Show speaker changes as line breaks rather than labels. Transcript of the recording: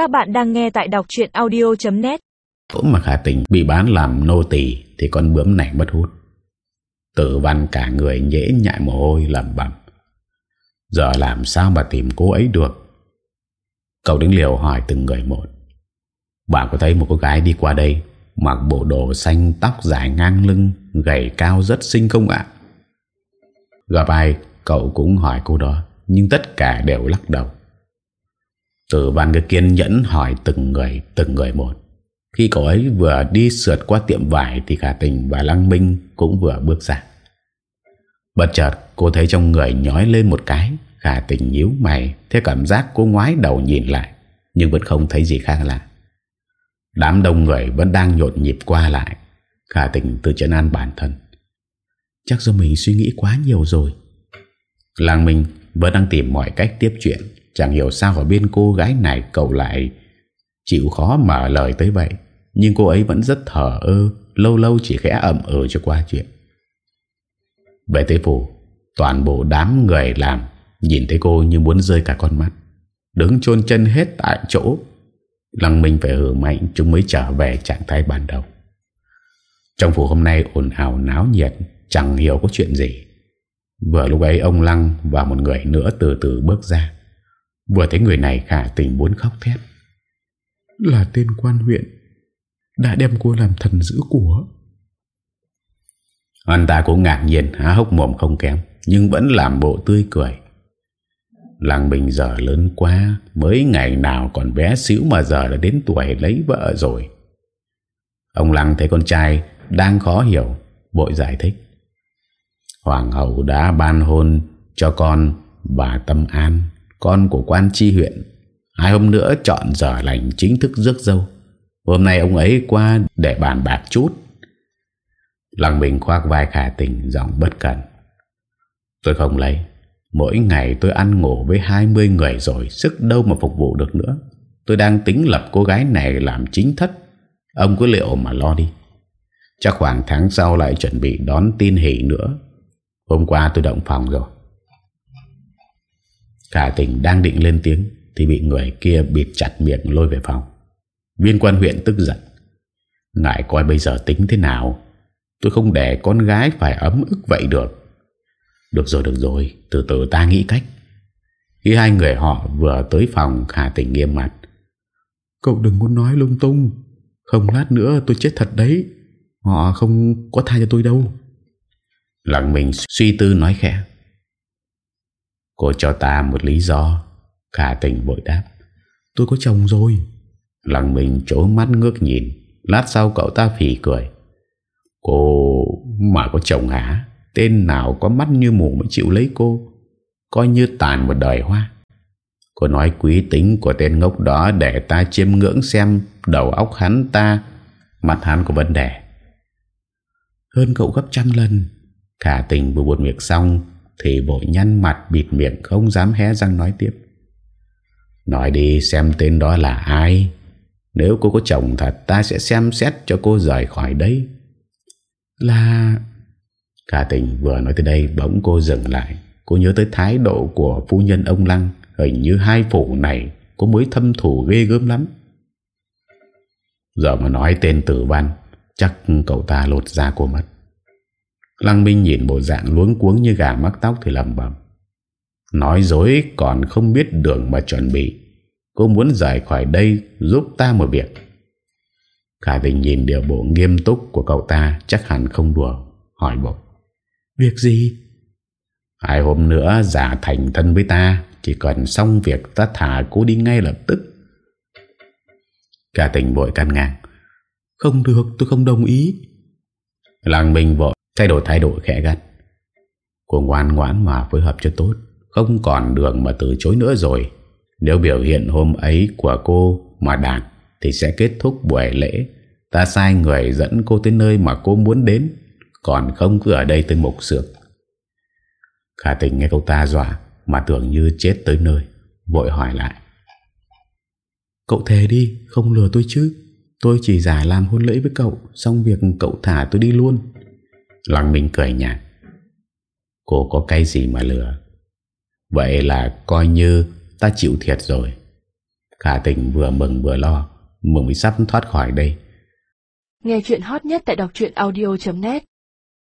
Các bạn đang nghe tại đọc chuyện audio.net
Cũng mà khả tình bị bán làm nô tỳ Thì con bướm này mất hút. Tử văn cả người nhễ nhại mồ hôi lầm bầm. Giờ làm sao mà tìm cô ấy được? Cậu đứng liều hỏi từng người một. Bạn có thấy một cô gái đi qua đây, Mặc bộ đồ xanh tóc dài ngang lưng, Gầy cao rất xinh không ạ? Gặp ai, Cậu cũng hỏi cô đó, Nhưng tất cả đều lắc đầu. Tử văn cứ kiên nhẫn hỏi từng người Từng người một. Khi cậu ấy vừa đi sượt qua tiệm vải Thì Khả Tình và Lăng Minh cũng vừa bước ra. Bất chợt, cô thấy trong người nhói lên một cái. Khả Tình nhíu mày Theo cảm giác cô ngoái đầu nhìn lại, Nhưng vẫn không thấy gì khác lạ. Đám đông người vẫn đang nhộn nhịp qua lại. Khả Tình tự chấn an bản thân.
Chắc do mình suy nghĩ quá nhiều rồi.
Lăng Minh vẫn đang tìm mọi cách tiếp chuyện. Chẳng hiểu sao ở bên cô gái này cậu lại chịu khó mở lời tới vậy. Nhưng cô ấy vẫn rất thở ơ, Lâu lâu chỉ khẽ ẩm ừ cho qua chuyện. Về tới phủ, Toàn bộ đám người làm Nhìn thấy cô như muốn rơi cả con mắt. Đứng chôn chân hết tại chỗ, Lăng Minh phải hưởng mạnh Chúng mới trở về trạng thái ban đầu. Trong phủ hôm nay ồn ào náo nhiệt, Chẳng hiểu có chuyện gì. Vừa lúc ấy ông Lăng và một người nữa từ từ bước ra. Vừa thấy người này khả tình muốn khóc thét.
Là tên quan huyện Đã đem cô làm thần giữ của.
Anh ta cũng ngạc nhiên há hốc mồm không kém Nhưng vẫn làm bộ tươi cười. Lăng Bình giờ lớn quá Mới ngày nào còn bé xíu mà giờ đã đến tuổi lấy vợ rồi. Ông Lăng thấy con trai đang khó hiểu Bội giải thích. Hoàng hậu đã ban hôn cho con bà Tâm An con của quan tri huyện, Hai hôm nữa chọn giờ lành chính thức rước dâu. Hôm nay ông ấy qua để bàn bạc chút. Lăng Bình khoác vai khả tình, Giọng bất cẩn. Tôi không lấy, Mỗi ngày tôi ăn ngủ với 20 người rồi Sức đâu mà phục vụ được nữa. Tôi đang tính lập cô gái này làm chính thất. Ông cứ liệu mà lo đi. Chắc khoảng tháng sau lại chuẩn bị đón tin hỷ nữa. Hôm qua tôi động phòng rồi. Cả tỉnh đang định lên tiếng Thì bị người kia bịt chặt miệng lôi về phòng. Viên quan huyện tức giận. Ngại coi bây giờ tính thế nào? Tôi không để con gái phải ấm ức vậy được. Được rồi được rồi. Từ từ ta nghĩ cách. Khi hai người họ vừa tới phòng Khả tỉnh nghiêm mặt.
Cậu đừng có nói lung tung. Không lát nữa tôi chết thật đấy. Họ không có tha cho tôi đâu.
Lặng mình suy tư nói khẽ. Cô cho ta một lý do. Khả tình vội đáp.
Tôi có chồng rồi.
Lặng mình trố mắt ngước nhìn. Lát sau cậu ta phỉ cười. Cô mà có chồng hả? Tên nào có mắt như mù mới chịu lấy cô? Coi như tàn một đời hoa. Cô nói quý tính của tên ngốc đó Để ta chiêm ngưỡng xem Đầu óc hắn ta, Mặt hắn có vấn đề.
Hơn cậu gấp trăm lần.
Khả tình vừa buồn việc xong thì vội nhăn mặt bịt miệng Không dám hé răng nói tiếp. Nói đi xem tên đó là ai. Nếu cô có chồng thật Ta sẽ xem xét cho cô rời khỏi đây.
Là
Khả tình vừa nói tới đây Bỗng cô dừng lại. Cô nhớ tới thái độ của phu nhân ông Lăng. Hình như hai phủ này Có mối thâm thủ ghê gớm lắm. Giờ mà nói tên tử văn Chắc cậu ta lột ra cô mất Lăng Minh nhìn bộ dạng luống cuống như gà mắc tóc thì lầm bầm. Nói dối còn không biết đường mà chuẩn bị. Cô muốn rời khỏi đây giúp ta một việc. Khả tình nhìn điều bộ nghiêm túc của cậu ta chắc hẳn không đùa. Hỏi bộ.
Việc gì?
Hai hôm nữa giả thành thân với ta. Chỉ cần xong việc ta thả cô đi ngay lập tức. Khả tình vội căn ngang.
Không được tôi không đồng ý.
Lăng Minh vội Thay đổi thái độ khẽ gắt. Cô ngoan ngoãn mà phối hợp cho tốt. Không còn đường mà từ chối nữa rồi. Nếu biểu hiện hôm ấy của cô mà đạt, Thì sẽ kết thúc buổi lễ. Ta sai người dẫn cô tới nơi mà cô muốn đến. Còn không cứ ở đây tới mục sược. Khả tình nghe cậu ta dọa, Mà tưởng như chết tới nơi. Vội hỏi lại.
Cậu thề đi, Không lừa tôi chứ. Tôi chỉ giả làm hôn lễ với cậu, Xong việc cậu thả tôi đi luôn.
Lăng Minh cười nhạt. Cô có cái gì mà lừa? Vậy là coi như ta chịu thiệt rồi. Cả tình vừa mừng vừa lo, Mừng mới sắp thoát khỏi đây.
Nghe chuyện hot nhất tại đọc audio.net